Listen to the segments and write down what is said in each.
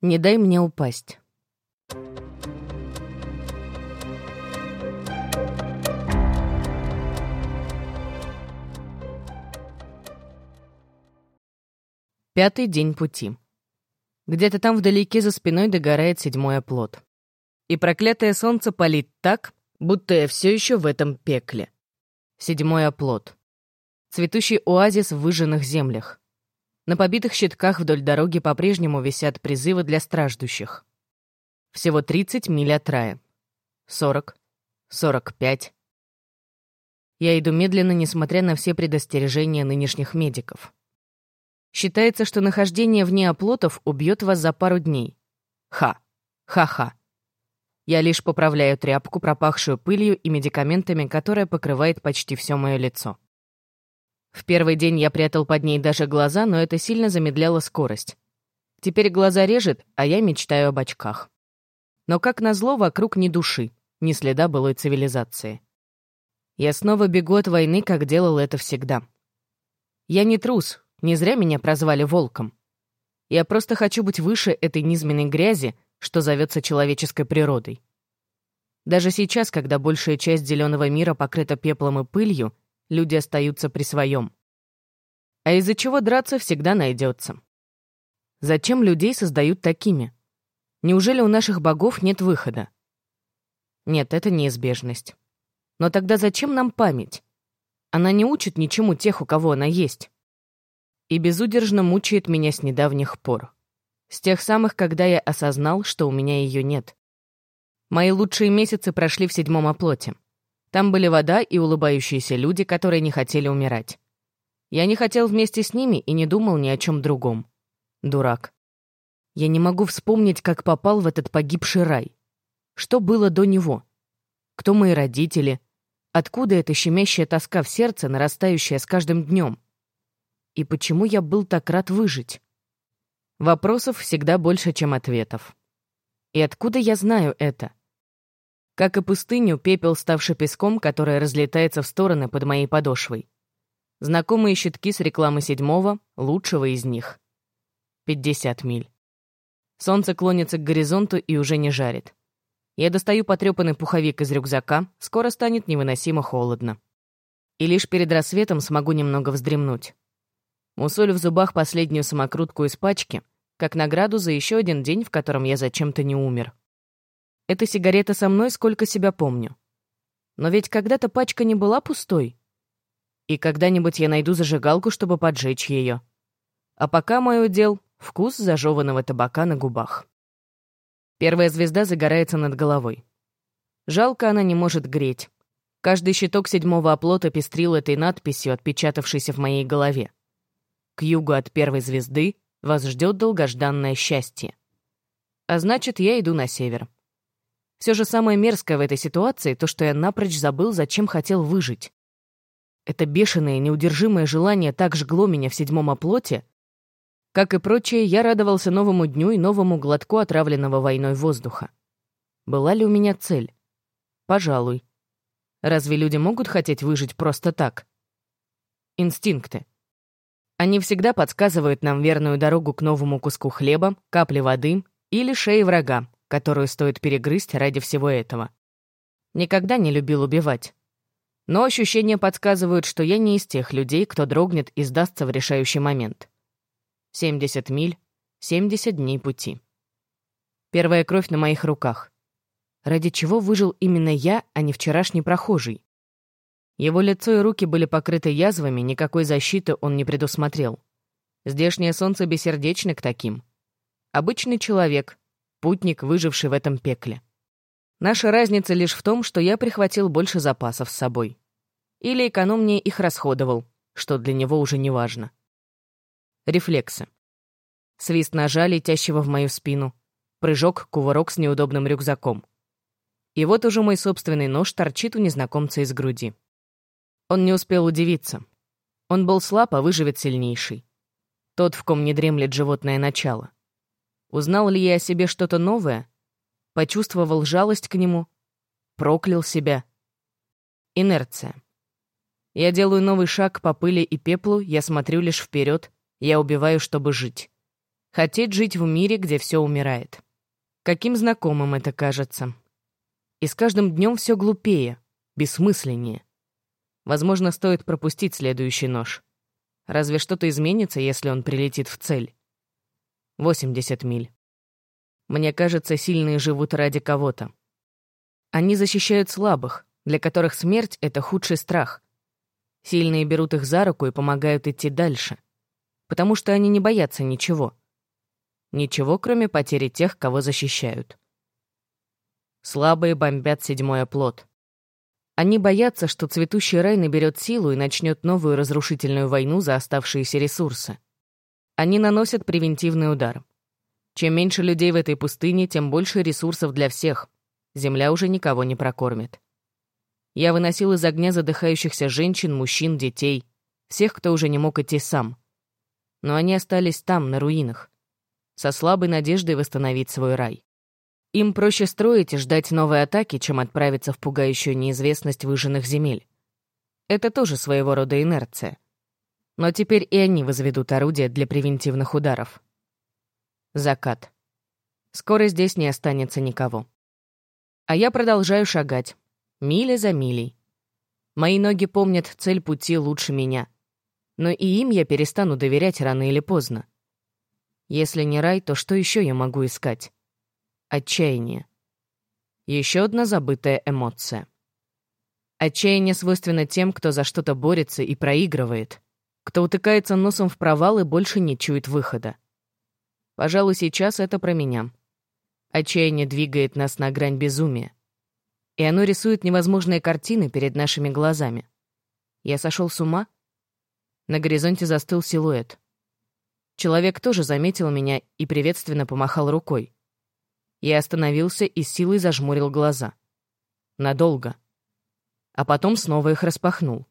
Не дай мне упасть. Пятый день пути. Где-то там вдалеке за спиной догорает седьмой оплот. И проклятое солнце палит так, будто я все еще в этом пекле. Седьмой оплот. Цветущий оазис в выжженных землях. На побитых щитках вдоль дороги по-прежнему висят призывы для страждущих. Всего 30 миль от рая. 40. 45. Я иду медленно, несмотря на все предостережения нынешних медиков. Считается, что нахождение вне оплотов убьет вас за пару дней. Ха. Ха-ха. Я лишь поправляю тряпку, пропахшую пылью и медикаментами, которая покрывает почти все мое лицо. В первый день я прятал под ней даже глаза, но это сильно замедляло скорость. Теперь глаза режет, а я мечтаю об очках. Но, как назло, вокруг ни души, ни следа былой цивилизации. Я снова бегу от войны, как делал это всегда. Я не трус, не зря меня прозвали волком. Я просто хочу быть выше этой низменной грязи, что зовется человеческой природой. Даже сейчас, когда большая часть зеленого мира покрыта пеплом и пылью, люди остаются при своем. А из-за чего драться всегда найдется. Зачем людей создают такими? Неужели у наших богов нет выхода? Нет, это неизбежность. Но тогда зачем нам память? Она не учит ничему тех, у кого она есть. И безудержно мучает меня с недавних пор. С тех самых, когда я осознал, что у меня ее нет. Мои лучшие месяцы прошли в седьмом оплоте. Там были вода и улыбающиеся люди, которые не хотели умирать. Я не хотел вместе с ними и не думал ни о чем другом. Дурак. Я не могу вспомнить, как попал в этот погибший рай. Что было до него? Кто мои родители? Откуда эта щемящая тоска в сердце, нарастающая с каждым днем? И почему я был так рад выжить? Вопросов всегда больше, чем ответов. И откуда я знаю это? Как и пустыню, пепел, ставший песком, который разлетается в стороны под моей подошвой. Знакомые щитки с рекламы седьмого, лучшего из них. 50 миль. Солнце клонится к горизонту и уже не жарит. Я достаю потрепанный пуховик из рюкзака, скоро станет невыносимо холодно. И лишь перед рассветом смогу немного вздремнуть. Мусолю в зубах последнюю самокрутку из пачки, как награду за еще один день, в котором я зачем-то не умер. Эта сигарета со мной, сколько себя помню. Но ведь когда-то пачка не была пустой. И когда-нибудь я найду зажигалку, чтобы поджечь ее. А пока мой удел — вкус зажеванного табака на губах. Первая звезда загорается над головой. Жалко, она не может греть. Каждый щиток седьмого оплота пестрил этой надписью, отпечатавшейся в моей голове. К югу от первой звезды вас ждет долгожданное счастье. А значит, я иду на север. Все же самое мерзкое в этой ситуации то, что я напрочь забыл, зачем хотел выжить. Это бешеное, неудержимое желание так жгло меня в седьмом оплоте. Как и прочее, я радовался новому дню и новому глотку отравленного войной воздуха. Была ли у меня цель? Пожалуй. Разве люди могут хотеть выжить просто так? Инстинкты. Они всегда подсказывают нам верную дорогу к новому куску хлеба, капле воды или шее врага, которую стоит перегрызть ради всего этого. Никогда не любил убивать. Но ощущения подсказывают, что я не из тех людей, кто дрогнет и сдастся в решающий момент. 70 миль, 70 дней пути. Первая кровь на моих руках. Ради чего выжил именно я, а не вчерашний прохожий? Его лицо и руки были покрыты язвами, никакой защиты он не предусмотрел. Здешнее солнце бессердечно к таким. Обычный человек, путник, выживший в этом пекле. Наша разница лишь в том, что я прихватил больше запасов с собой. Или экономнее их расходовал, что для него уже не важно. Рефлексы. Свист ножа, летящего в мою спину. Прыжок, кувырок с неудобным рюкзаком. И вот уже мой собственный нож торчит у незнакомца из груди. Он не успел удивиться. Он был слаб, а выживет сильнейший. Тот, в ком не дремлет животное начало. Узнал ли я о себе что-то новое? Почувствовал жалость к нему? Проклял себя? Инерция. Я делаю новый шаг по пыли и пеплу, я смотрю лишь вперед, я убиваю, чтобы жить. Хотеть жить в мире, где все умирает. Каким знакомым это кажется. И с каждым днем все глупее, бессмысленнее. Возможно, стоит пропустить следующий нож. Разве что-то изменится, если он прилетит в цель? 80 миль. Мне кажется, сильные живут ради кого-то. Они защищают слабых, для которых смерть — это худший страх. Сильные берут их за руку и помогают идти дальше, потому что они не боятся ничего. Ничего, кроме потери тех, кого защищают. Слабые бомбят седьмой оплот. Они боятся, что цветущий рай наберет силу и начнет новую разрушительную войну за оставшиеся ресурсы. Они наносят превентивный удар. Чем меньше людей в этой пустыне, тем больше ресурсов для всех. Земля уже никого не прокормит. Я выносил из огня задыхающихся женщин, мужчин, детей, всех, кто уже не мог идти сам. Но они остались там, на руинах, со слабой надеждой восстановить свой рай. Им проще строить и ждать новой атаки, чем отправиться в пугающую неизвестность выжженных земель. Это тоже своего рода инерция. Но теперь и они возведут орудия для превентивных ударов. Закат. Скоро здесь не останется никого. А я продолжаю шагать. Миля за милей. Мои ноги помнят цель пути лучше меня. Но и им я перестану доверять рано или поздно. Если не рай, то что еще я могу искать? Отчаяние. Еще одна забытая эмоция. Отчаяние свойственно тем, кто за что-то борется и проигрывает, кто утыкается носом в провал и больше не чует выхода. Пожалуй, сейчас это про меня. Отчаяние двигает нас на грань безумия. И оно рисует невозможные картины перед нашими глазами. Я сошел с ума? На горизонте застыл силуэт. Человек тоже заметил меня и приветственно помахал рукой. Я остановился и силой зажмурил глаза. Надолго. А потом снова их распахнул.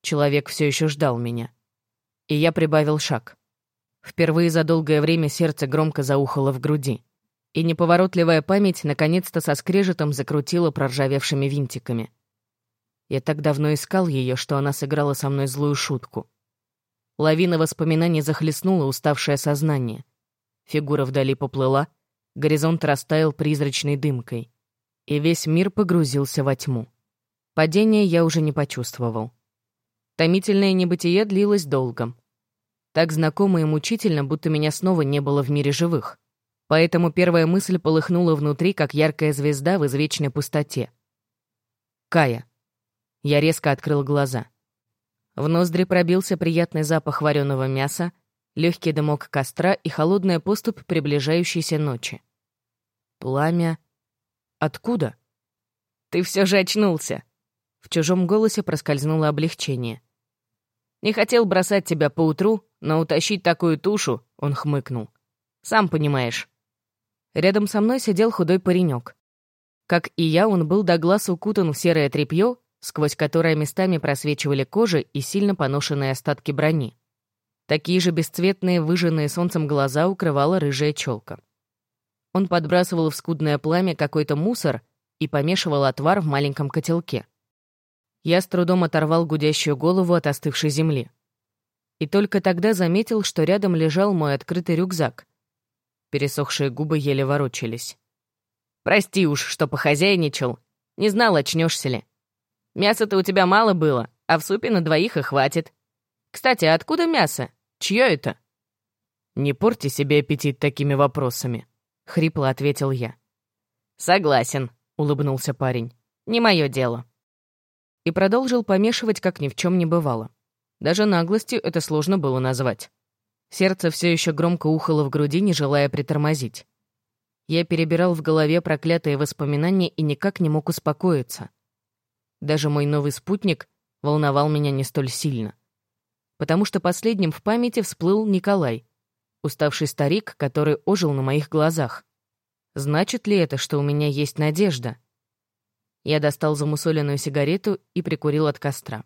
Человек все еще ждал меня. И я прибавил шаг. Впервые за долгое время сердце громко заухало в груди. И неповоротливая память наконец-то со скрежетом закрутила проржавевшими винтиками. Я так давно искал ее, что она сыграла со мной злую шутку. Лавина воспоминаний захлестнула уставшее сознание. Фигура вдали поплыла — Горизонт растаял призрачной дымкой, и весь мир погрузился во тьму. Падения я уже не почувствовал. Томительное небытие длилось долго. Так знакомо и мучительно, будто меня снова не было в мире живых. Поэтому первая мысль полыхнула внутри, как яркая звезда в извечной пустоте. Кая. Я резко открыл глаза. В ноздри пробился приятный запах вареного мяса, легкий дымок костра и холодная поступь приближающейся ночи. Пламя... Откуда? Ты все же очнулся. В чужом голосе проскользнуло облегчение. Не хотел бросать тебя поутру, но утащить такую тушу, он хмыкнул. Сам понимаешь. Рядом со мной сидел худой паренек. Как и я, он был до глаз укутан в серое тряпье, сквозь которое местами просвечивали кожа и сильно поношенные остатки брони. Такие же бесцветные, выжженные солнцем глаза укрывала рыжая челка. Он подбрасывал в скудное пламя какой-то мусор и помешивал отвар в маленьком котелке. Я с трудом оторвал гудящую голову от остывшей земли. И только тогда заметил, что рядом лежал мой открытый рюкзак. Пересохшие губы еле ворочались. «Прости уж, что похозяйничал. Не знал, очнешься ли. Мяса-то у тебя мало было, а в супе на двоих и хватит. Кстати, откуда мясо? Чье это?» «Не порти себе аппетит такими вопросами», — хрипло ответил я. «Согласен», — улыбнулся парень. «Не мое дело». И продолжил помешивать, как ни в чем не бывало. Даже наглостью это сложно было назвать. Сердце все еще громко ухало в груди, не желая притормозить. Я перебирал в голове проклятые воспоминания и никак не мог успокоиться. Даже мой новый спутник волновал меня не столь сильно потому что последним в памяти всплыл Николай, уставший старик, который ожил на моих глазах. Значит ли это, что у меня есть надежда? Я достал замусоленную сигарету и прикурил от костра.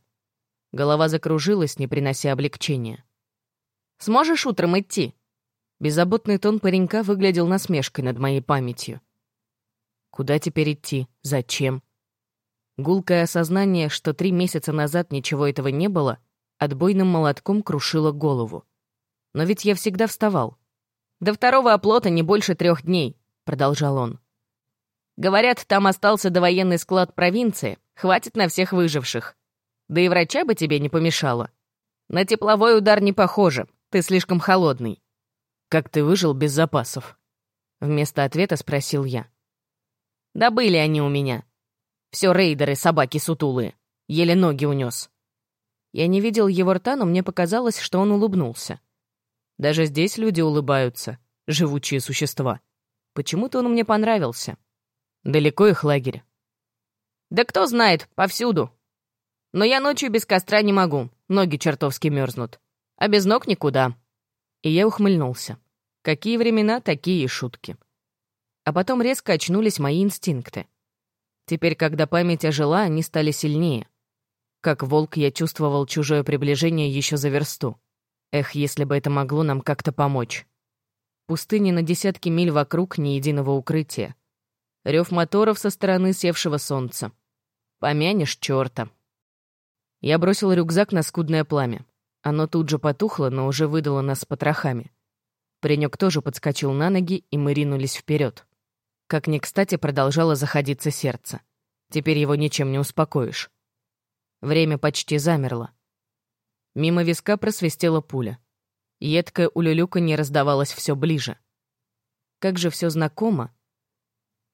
Голова закружилась, не принося облегчения. «Сможешь утром идти?» Беззаботный тон паренька выглядел насмешкой над моей памятью. Куда теперь идти? Зачем? Гулкое осознание, что три месяца назад ничего этого не было, отбойным молотком крушила голову. Но ведь я всегда вставал. «До второго оплота не больше трех дней», — продолжал он. «Говорят, там остался довоенный склад провинции, хватит на всех выживших. Да и врача бы тебе не помешало. На тепловой удар не похоже, ты слишком холодный». «Как ты выжил без запасов?» Вместо ответа спросил я. «Да были они у меня. Все рейдеры, собаки сутулые. Еле ноги унес. Я не видел его рта, но мне показалось, что он улыбнулся. Даже здесь люди улыбаются, живучие существа. Почему-то он мне понравился. Далеко их лагерь? Да кто знает, повсюду. Но я ночью без костра не могу, ноги чертовски мерзнут. А без ног никуда. И я ухмыльнулся. Какие времена, такие шутки. А потом резко очнулись мои инстинкты. Теперь, когда память ожила, они стали сильнее. Как волк я чувствовал чужое приближение еще за версту. Эх, если бы это могло нам как-то помочь. Пустыни на десятки миль вокруг ни единого укрытия. Рев моторов со стороны севшего солнца. Помянешь черта. Я бросил рюкзак на скудное пламя. Оно тут же потухло, но уже выдало нас потрохами. Паренек тоже подскочил на ноги, и мы ринулись вперед. Как ни кстати продолжало заходиться сердце. Теперь его ничем не успокоишь. Время почти замерло. Мимо виска просвистела пуля. Едкое улюлюка не раздавалось все ближе. Как же все знакомо.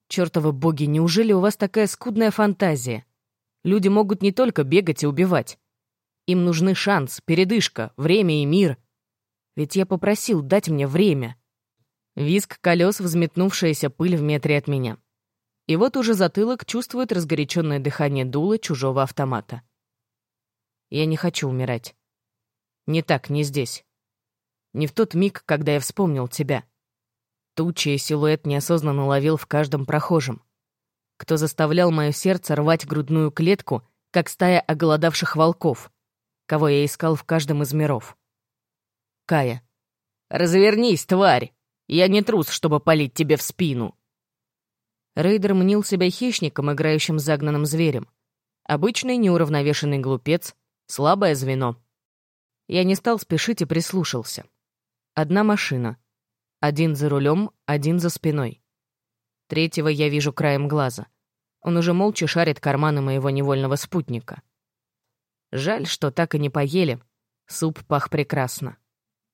Чёртовы боги, неужели у вас такая скудная фантазия? Люди могут не только бегать и убивать. Им нужны шанс, передышка, время и мир. Ведь я попросил дать мне время. Виск колес, взметнувшаяся пыль в метре от меня. И вот уже затылок чувствует разгоряченное дыхание дула чужого автомата. Я не хочу умирать. Не так, не здесь. Не в тот миг, когда я вспомнил тебя. Ту, чей силуэт неосознанно ловил в каждом прохожем. Кто заставлял мое сердце рвать грудную клетку, как стая оголодавших волков. Кого я искал в каждом из миров. Кая. «Развернись, тварь! Я не трус, чтобы палить тебе в спину!» Рейдер мнил себя хищником, играющим загнанным зверем. Обычный неуравновешенный глупец, Слабое звено. Я не стал спешить и прислушался. Одна машина. Один за рулем, один за спиной. Третьего я вижу краем глаза. Он уже молча шарит карманы моего невольного спутника. Жаль, что так и не поели. Суп пах прекрасно.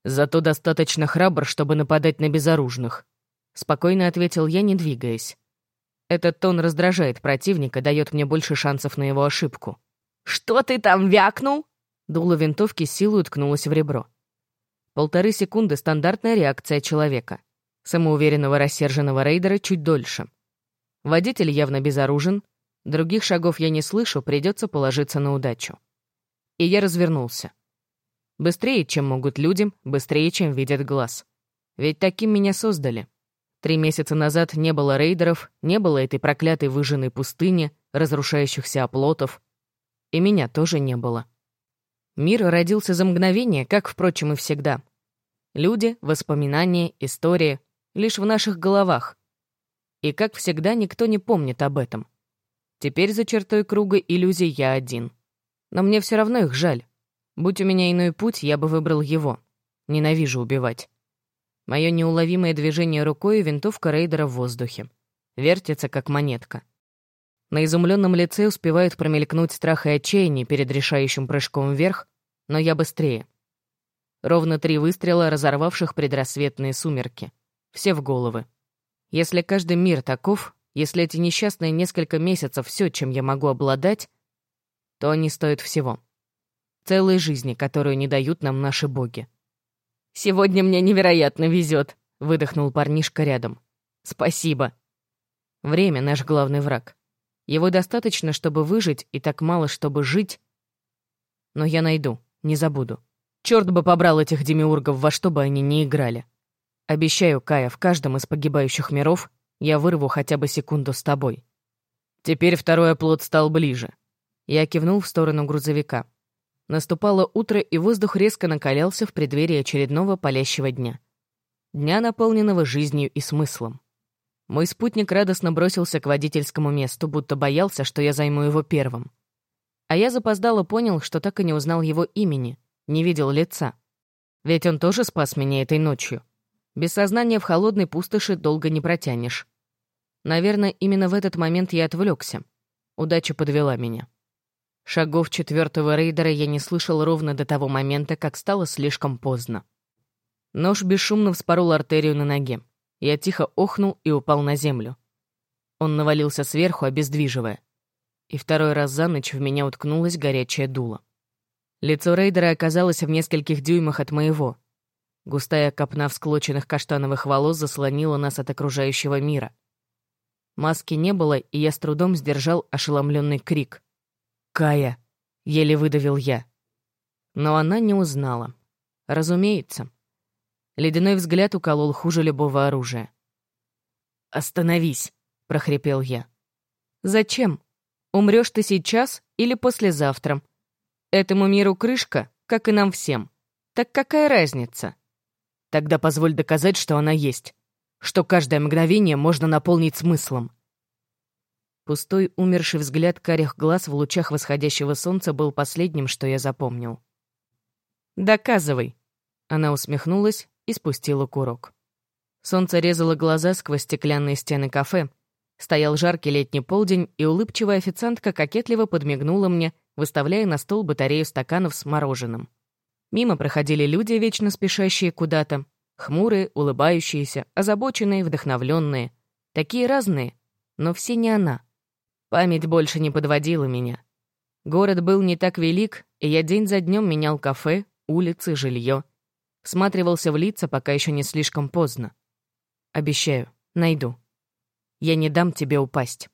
Зато достаточно храбр, чтобы нападать на безоружных. Спокойно ответил я, не двигаясь. Этот тон раздражает противника, дает мне больше шансов на его ошибку. «Что ты там вякнул?» Дуло винтовки силой уткнулось в ребро. Полторы секунды — стандартная реакция человека. Самоуверенного рассерженного рейдера чуть дольше. Водитель явно безоружен. Других шагов я не слышу, придется положиться на удачу. И я развернулся. Быстрее, чем могут люди, быстрее, чем видят глаз. Ведь таким меня создали. Три месяца назад не было рейдеров, не было этой проклятой выжженной пустыни, разрушающихся оплотов, и меня тоже не было. Мир родился за мгновение, как, впрочем, и всегда. Люди, воспоминания, истории — лишь в наших головах. И, как всегда, никто не помнит об этом. Теперь за чертой круга иллюзий я один. Но мне все равно их жаль. Будь у меня иной путь, я бы выбрал его. Ненавижу убивать. Мое неуловимое движение рукой и винтовка рейдера в воздухе. Вертится, как монетка. На изумленном лице успевают промелькнуть страх и отчаяние перед решающим прыжком вверх, но я быстрее. Ровно три выстрела, разорвавших предрассветные сумерки. Все в головы. Если каждый мир таков, если эти несчастные несколько месяцев все, чем я могу обладать, то они стоят всего. Целой жизни, которую не дают нам наши боги. «Сегодня мне невероятно везет», — выдохнул парнишка рядом. «Спасибо». Время — наш главный враг. Его достаточно, чтобы выжить, и так мало, чтобы жить. Но я найду, не забуду. Черт бы побрал этих демиургов, во что бы они ни играли. Обещаю, Кая, в каждом из погибающих миров я вырву хотя бы секунду с тобой. Теперь второй оплот стал ближе. Я кивнул в сторону грузовика. Наступало утро, и воздух резко накалялся в преддверии очередного палящего дня. Дня, наполненного жизнью и смыслом. Мой спутник радостно бросился к водительскому месту, будто боялся, что я займу его первым. А я запоздало понял, что так и не узнал его имени, не видел лица. Ведь он тоже спас меня этой ночью. Без сознания в холодной пустоши долго не протянешь. Наверное, именно в этот момент я отвлекся. Удача подвела меня. Шагов четвертого рейдера я не слышал ровно до того момента, как стало слишком поздно. Нож бесшумно вспорол артерию на ноге. Я тихо охнул и упал на землю. Он навалился сверху, обездвиживая. И второй раз за ночь в меня уткнулось горячее дуло. Лицо рейдера оказалось в нескольких дюймах от моего. Густая копна всклоченных каштановых волос заслонила нас от окружающего мира. Маски не было, и я с трудом сдержал ошеломленный крик. «Кая!» — еле выдавил я. Но она не узнала. Разумеется. Ледяной взгляд уколол хуже любого оружия. «Остановись!» — прохрипел я. «Зачем? Умрешь ты сейчас или послезавтра? Этому миру крышка, как и нам всем. Так какая разница? Тогда позволь доказать, что она есть, что каждое мгновение можно наполнить смыслом». Пустой, умерший взгляд карих глаз в лучах восходящего солнца был последним, что я запомнил. «Доказывай!» Она усмехнулась и спустила курок. Солнце резало глаза сквозь стеклянные стены кафе. Стоял жаркий летний полдень, и улыбчивая официантка кокетливо подмигнула мне, выставляя на стол батарею стаканов с мороженым. Мимо проходили люди, вечно спешащие куда-то. Хмурые, улыбающиеся, озабоченные, вдохновленные. Такие разные, но все не она. Память больше не подводила меня. Город был не так велик, и я день за днем менял кафе, улицы, жилье. Всматривался в лица, пока еще не слишком поздно. Обещаю, найду. Я не дам тебе упасть.